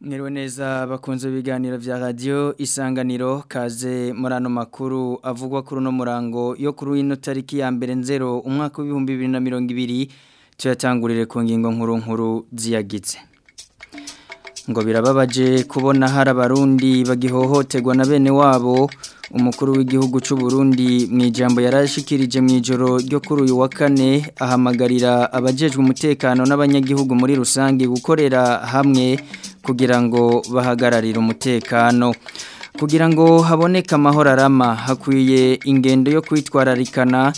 bakunze ibiganiro vya radio isanganiro kaze murano makuru avugwa kuri no murango yo kuri ino tariki ya mbere nzero umwaka w'ibihumbi 2020 tuyatangurire ku ngingo nkuru nkuru ziyagitse ngo birababaje kubona hari abarundi bagihohoterwa na bene wabo umukuru w'igihugu cy'u Burundi mu ijambo yarashikirije mu ijoro ryo kuri uyu wa kane ahamagarira abajejwe umutekano n'abanyagihugu muri rusange gukorera hamwe kugira ngo bahagararire umutekano kugira ngo haboneke amahoro arama hakwiye ingendo yo kwitwararikana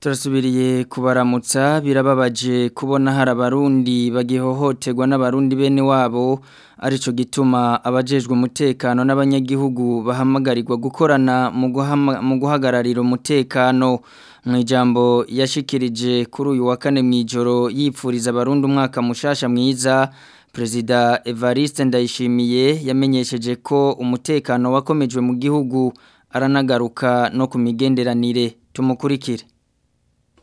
turasubiriye kubaramutsa birababaje kubona hari abarundi bagihohoterwa n'abarundi bene wabo arico gituma abajejwe umutekano n'abanyagihugu bahamagarirwa gukorana mu mu guhagararira umutekano mu ijambo yashikirije kuri uyu wa kane mu ijoro yipfuriza abarundi umwaka mushasha mwiza perezida evariste ndayishimiye yamenyesheje ko umutekano wakomejwe mu gihugu aranagaruka no ku migenderanire tumukurikire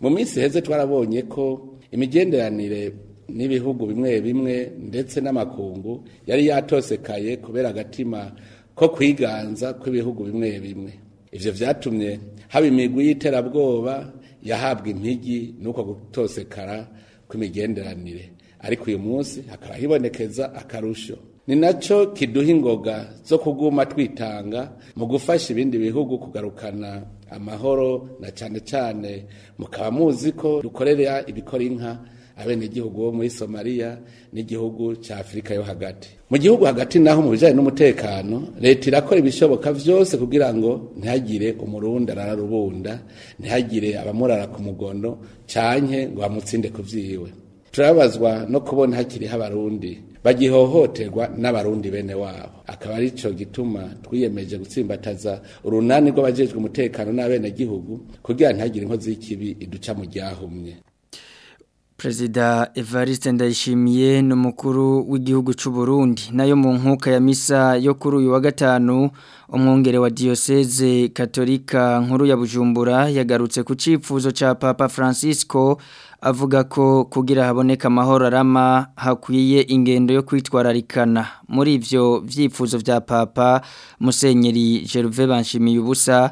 mu minsi heze twarabonye ko imigenderanire n'ibihugu bimwe bimwe ndetse n'amakungu yari yatosekaye kubera agatima ko kwiganza kw'ibihugu bimwe bimwe ibyo byatumye haba imigwi y'iterabwoba yahabwa impigi n'uko gutosekara kw'imigenderanire ariko uyu munsi hakaba hibonekeza akarusho ni nacyo kiduha kiduhingoga zo kuguma twitanga mu gufasha ibindi bihugu kugarukana amahoro na cyane cyane mukaba muzi ko dukorera ibikora inka abenegihugu bo muri somaliya n'igihugu cya afurika yo hagati mu gihugu hagati naho mu bijyanye n'umutekano leta irakora ibishoboka byose kugira ngo ntihagire umurundi ararubunda ntihagire abamurara ku mugondo cyane ngo bamutsinde ku byiwe turabazwa no kubona hakiriho abarundi bagihohoterwa n'abarundi bene wabo akaba ari cyo gituma twiyemeje gutsimbataza urunani rw'abajejwe umutekano n'abenegihugu kugira ntihagire inkozi y'ikibi iduca mu ryahumye Prezida Evariste Ndayishimiye n’umukuru umukuru w'igihugu cy'u Burundi nayo mu nkuka ya misa yo kuri uyu wa gatanu umwungere wa Diocese Katolika nkuru ya Bujumbura yagarutse ku cifuzo cha Papa Francisco avuga ko kugira haboneka amahoro arama hakwiye ingendo yo kwitwararikana muri ivyo vyifuzo vya Papa Musenyeri Gervais Banshimiye ubusa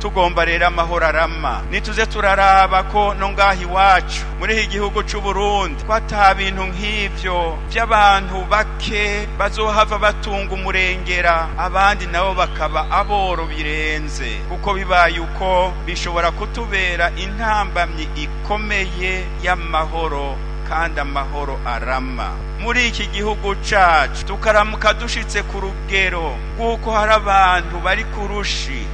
tugomba rero amahoro arama nituze turaraba ko no ngaha iwacu muri iki gihugu cy'u Burundi ko ata bintu nk'ibyo by'abantu bake bazohava batunga umurengera abandi nabo bak akaba aboro birenze kuko bibaye uko bishobora kutubera intambamyi ikomeye y'amahoro kandi amahoro arama muri iki gihugu cyacu tukaramuka dushitse ku rugero rw'uko hari abantu bari kurushi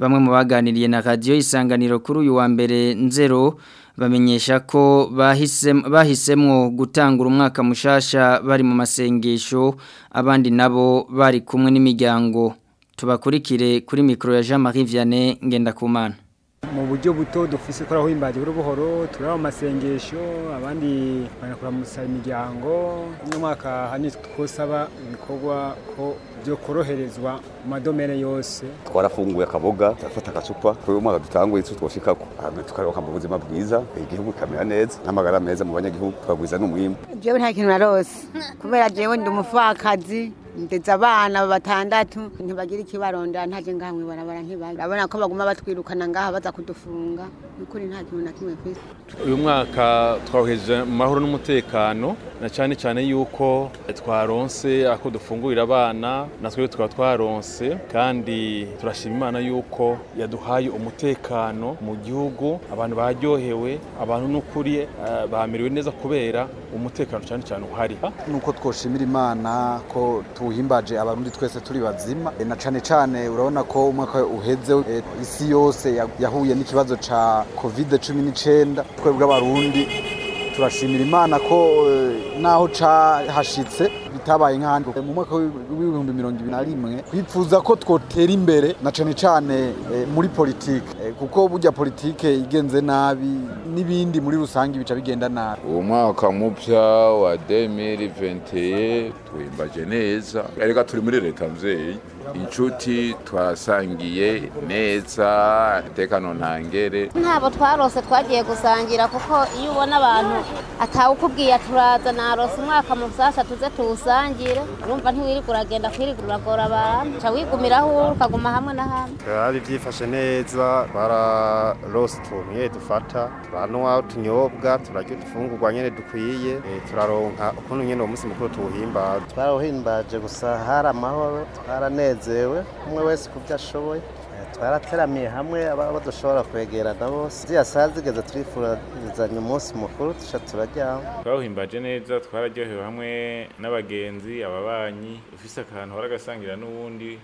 bamwe mu baganiriye na Radio isanganiro kuri uyu wa mbere nzero bamenyesha ko bahisemo gutangura umwaka mushasha bari mu masengesho abandi nabo bari kumwe n'imiryango tubakurikire kuri mikoro ya jean marie vianney Ngenda ngendakumana mu buryo buto dufise ko ahimbaje buri buhoro turaba amasengesho abandi banakora musaba imiryango uno mwaka hani twosaba ibikorwa ko byo koroherezwa mu madomere yose twarafunguye akaboga turafata agacupa kuri uyu mwaka dutanguye icyo twoshikako tukaruhuka mu buzima bwiza igihugu kikamera neza n'amagara meza mu banyagihugu tukagwiza n'umwimbu jewe nta kintu narose kubera jewe ndi umupfakazi ndetse abana batandatu ntibagira ikibarondera ntajya ngaha mu ibarabara urabona ko baguma batwirukana ngaha baza kudufunga n'ukuri nta kintu na kimwe ku uyu mwaka twawuhejeje mu mahoro n'umutekano na cyane cyane yuko twaronse ako dufungurira abana natwe tukaba twaronse kandi turashima imana yuko yaduhaye umutekano mu gihugu abantu baryohewe abantu n'ukuri eh, bamerewe neza kubera umutekano cyane cyane uhari nuko twoshimira imana ko tu tuhimbaje abarundi twese turi bazima e, na cane cane urabona ko umwaka uheze e, isi yose yahuye n'ikibazo ca covid cumi n'icenda twebwe abarundi turashimira imana ko eh, naho cahashitse bitabaye nk'ahandi mu mwaka w'ibihumbi mirongo ibiri na rimwe twifuza ko twotera imbere na cane cane eh, muri politiki eh, kuko burya politiki igenze nabi n'ibindi muri rusange bica bigenda nabi uwo mwaka mupya wa 2021 twimbaje neza reka turi muri leta mvyeyi inshuti twasangiye neza umutekano ntangere ntabwo twarose twagiye gusangira kuko iyo ubona abantu atawukubwiye turaza narose umwaka mu musasa tuze tuwusangire urumva ntiwirirwa uragenda kwirirwa uragora abantu uca wigumiraho ukaguma hamwe na hamwe turari byifashe neza bararose utuntu dufata turanywa utunyobwa turarya udufungurwa nyine dukwiye eh, turaronka ukuntu nyine uwo munsi mukuru tuwuhimbaza twarawuhimbaje gusa hari amahoro twaraneze dizer, ué, uma ué, se já show, twarateramiye hamwe ababa badushobora kwegerana bose ziriya saa zigeze turifurizanya umunsi mukuru tujya turajyamo twawuhimbaje neza twararyohewe hamwe n'abagenzi ababanyi ufise akantu waragasangira n'uwundi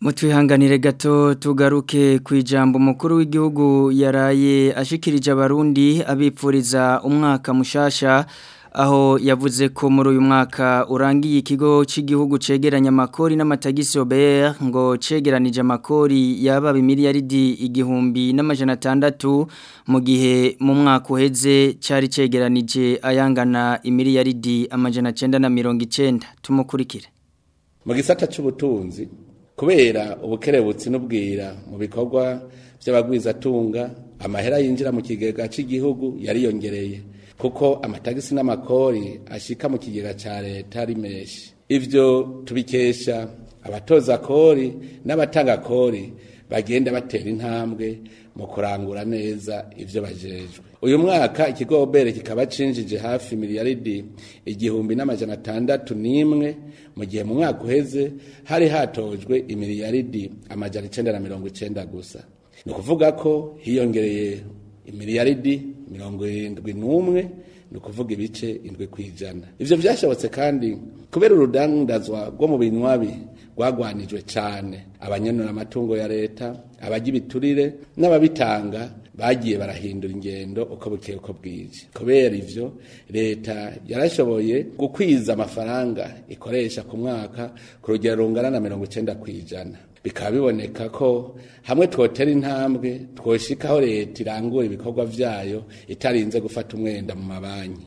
mutwihanganire gato tugaruke ku ijambo umukuru w'igihugu yaraye ashikirije abarundi abipfuriza umwaka mushasha aho yavuze ko muri uyu mwaka urangiye ikigo cy'igihugu cegeranya amakori n'amatagisi obr ngo cegeranije amakori yaba imiliyaridi igihumbi n'amajana atandatu mu gihe mu mwaka uheze cyari cegeranije ayangana imiliyaridi amajana cyenda na mirongo icyenda tumukurikire mu gisata cy'ubutunzi kubera ubukerebutsi n'ubwira mu bikorwa by'abagwizatunga amahera yinjira mu kigega cy'igihugu yari yariyongereye kuko amatagisi n'amakori ashika mu kigega cya leta ari menshi ibyo tubikesha abatoza kori n'abatanga kori bagenda batera intambwe mu kurangura neza ibyo bajejwe uyu mwaka ikigo obere kikaba cinjije hafi miliyaridi igihumbi n'amajana atandatu n'imwe mu gihe mu mwaka uheze hari hatojwe imiliyaridi amajana icenda na mirongo icenda gusa ni ukuvuga ko hiyongereye imiliyaridi mirongo irindwi n'umwe ni ukuvuga ibice indwi ku ijana ibyo byashobotse kandi kubera urudandazwa rwo mu binywabi rwagwanijwe cyane abanyanura amatungo ya leta abajya ibiturire n'ababitanga bagiye barahindura ingendo uko bukeye uko bwije kubera ivyo leta yarashoboye gukwiza amafaranga ikoresha ku mwaka ku rugero rungana na mirongo icenda kw'ijana bikaba biboneka ko hamwe twotera intambwe twoshikaho leta irangura ibikorwa vyayo itarinze gufata umwenda mu mabanki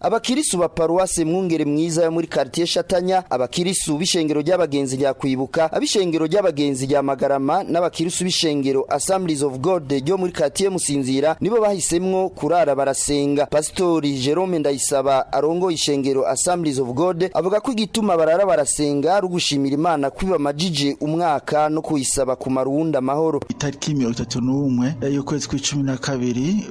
abakirisu ba paruwasi mwungere mwiza yo muri karitiye shatanya abakirisu b'ishengero ry'abagenzi rya kwibuka ab'ishengero ry'abagenzi rya magarama n'abakirisu b'ishengero assemblies of god ryo muri karitiye musinzira nibo bahisemo kurara barasenga pasitori jerome ndayisaba arongoye ishengero assemblies of god avuga ko igituma barara barasenga ari ugushimira imana kwiba amajije umwaka no kuyisaba ku marundi amahoro itariki mirongo itatu n'umwe eh, y'ukwezi kw'icumi na kabiri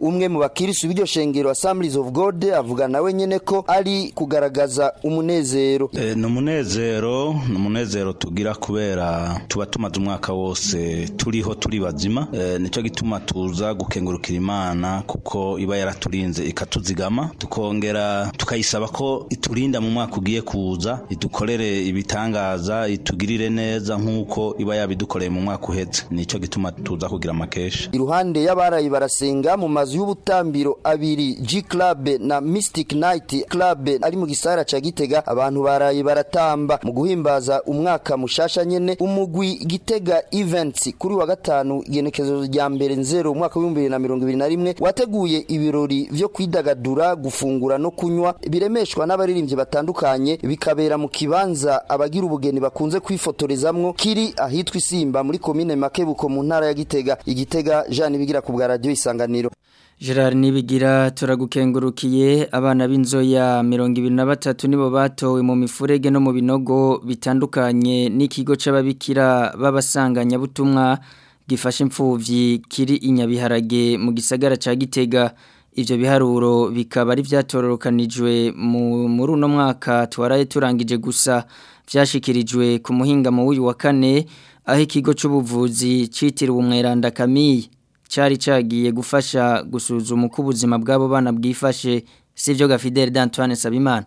umwe mu bakirisu b'iryo shengero assemblies of god avuga nawe nyene ko ari kugaragaza umunezero eh, ni umunezero ni umunezero tugira kubera tuba tumaze umwaka wose turiho turi turi bazima eh, nicyo gituma tuza gukengurukira imana kuko iba yaraturinze ikatuzigama tukongera tukayisaba ko iturinda mu mwaka ugiye kuza idukorere ibitangaza itugirire neza nk'uko iba yabidukoreye mu mwaka uhetse nicyo gituma tuza kugira amakesha iruhande y'abarayi barasenga mu mazu y'ubutambiro abiri G Club na Mystic Night Club ari mu gisara cha Gitega abantu barayi baratamba mu guhimbaza umwaka mushasha nyene umugwi Gitega Events kuri wa gatanu gatanu igenekerezo rya mbere nzero umwaka w'ibihumbi na mirongo ibiri na rimwe wateguye ibirori byo kwidagadura gufungura no kunywa biremeshwa n'abaririmbyi batandukanye bikabera mu kibanza abagira ubugeni bakunze kwifotorezamwo kiri ahitwa isimba muri komine makebuko mu ntara ya gitega igitega Jean bigira ku bwa radiyo isanganiro Gerard Nibigira turagukengurukiye abana b'inzoya batatu nibo batowe mu mifurege no mu binogo bitandukanye n'ikigo c'ababikira babasanganya gifasha imfubyi kiri i Nyabiharage mu gisagara cya gitega ibyo biharuro bikaba ari byatororokanijwe muri mwaka twaraye turangije gusa byashyikirijwe ku muhinga mu w'uyu wa kane aho ikigo cy'ubuvuzi cyitiriwe umweranda kamiye cyari cyagiye gufasha gusuzuma uko ubuzima bw'abo bana bwifashe si byo gafideli d'antoine sabimana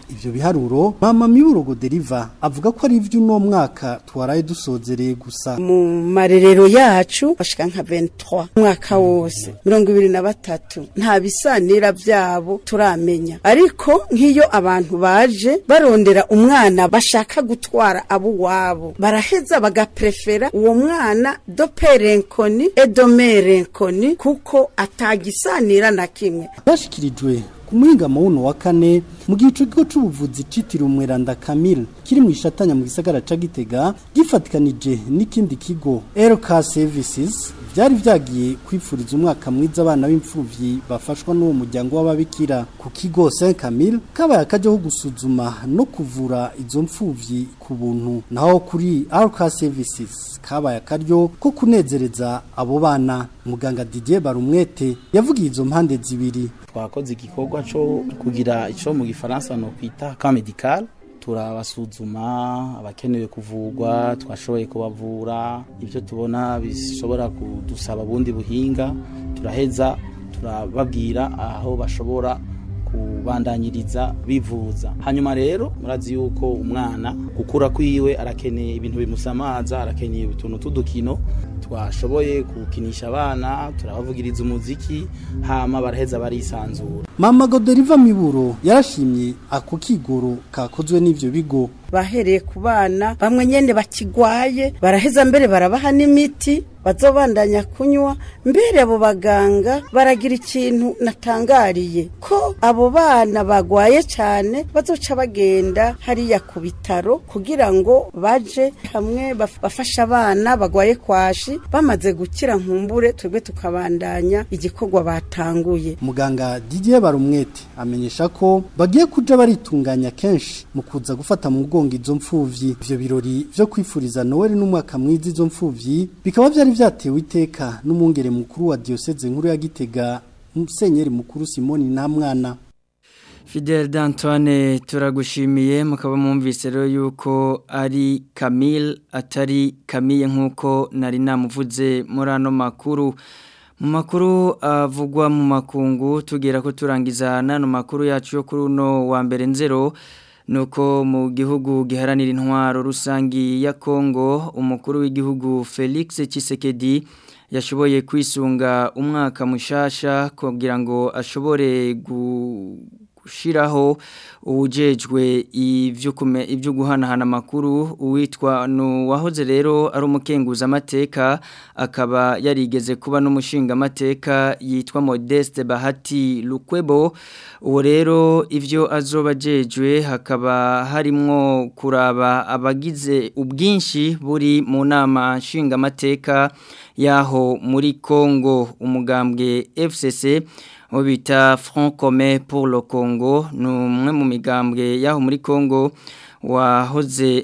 ibyo biharuro mama miburo goderiva avuga ko ari iby'uno mwaka twaraye dusozereye gusa mu marerero yacu bashika nka 23 umwaka wose bose mirongo ibiri na batatu nta bisanira byabo turamenya ariko nk'iyo abantu baje barondera umwana bashaka gutwara abo wabo baraheza bagaprefera uwo mwana doperenkoni edomerenkoni kuko atagisanira na kimwe bashyikirijwe ku muhingamo wuno wa kane mu gihe ikigo cy'ubuvuzi cyitiriwe umweranda kamil kiri mu ishatanya mu gisagara cya gitega gifatikanije n'ikindi kigo eroka sevisizi byari byagiye kwifuriza umwaka mwiza abana b'imfubyi bafashwa n'uwo muryango w'ababikira ku kigo Saint Camille kabaye akajyaho gusuzuma no kuvura izo mfubyi ku buntu naho kuri RK Services kabaye akaryo ko kunezereza abo bana muganga Didier Barumwete yavugiye izo mpande zibiri twakoze igikorwa cyo kugira icyo mu gifaransa no kwita ka medical turabasuzuma abakeneye kuvurwa twashoboye kubavura ibyo tubona bishobora kudusaba ubundi buhinga turaheza turababwira aho bashobora kubandanyiriza bivuza hanyuma rero murazi yuko umwana gukura kwiwe arakeneye ibintu bimusamaza arakeneye utuntu tw'udukino twashoboye kukinisha abana turabavugiriza umuziki hama baraheza barisanzura mama goderiva miburo yarashimye ako kigoro kakozwe n'ivyo bigo bahereye ku bana bamwe nyende bakigwaye baraheza mbere barabaha n'imiti bazobandanya kunywa mbere abo baganga baragira ikintu natangariye ko abo bana bagwaye cyane bazoca bagenda hariya ku bitaro kugira ngo baje hamwe bafashe abana bagwaye kwashi bamaze gukira nkumbure twebwe tukabandanya igikorwa batanguye muganga didiye barumwete amenyesha ko bagiye kuja baritunganya kenshi mu kuza gufata mu mugongo izo mfuvyi ibyo birori byo kwifuriza Noel n'umwaka mwiza izo mfuvyi bikaba byari byatewe iteka n'umwungere mukuru wa diyoseze nkuru ya gitega musenyeri mukuru simoni na mwana Fidel D'Antoine turagushimiye mukaba mwumvise rero yuko ari Camille atari Camille nkuko nari namuvuze murano makuru mu makuru avugwa mu makungu tugera ko turangiza n'ano makuru yacu yo kuri uno wa mbere nzero nuko mu gihugu giharanira intwaro rusangi ya Kongo umukuru w'igihugu Felix Tshisekedi yashoboye kwisunga umwaka mushasha kugira ngo ashobore gu gushyiraho ubujejwe ibyo hana amakuru uwitwa wahoze rero ari amateka akaba yarigeze kuba n’umushinga amateka yitwa modeste bahati rukwebo uwo rero ibyo azobajejwe hakaba harimo kuraba abagize ubwinshi buri mu nama nshingamateka yaho muri Congo umugambwe FCC bita Front Commun pour le Congo ni umwe mu migambwe yaho muri Congo wahoze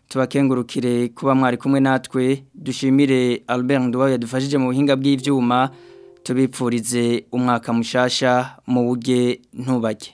tubakengurukire kuba mwari kumwe natwe dushimire Albert Nduwa yadufashije mu buhinga bw'ibyuma tubipfurize umwaka mushasha mu buge ntubake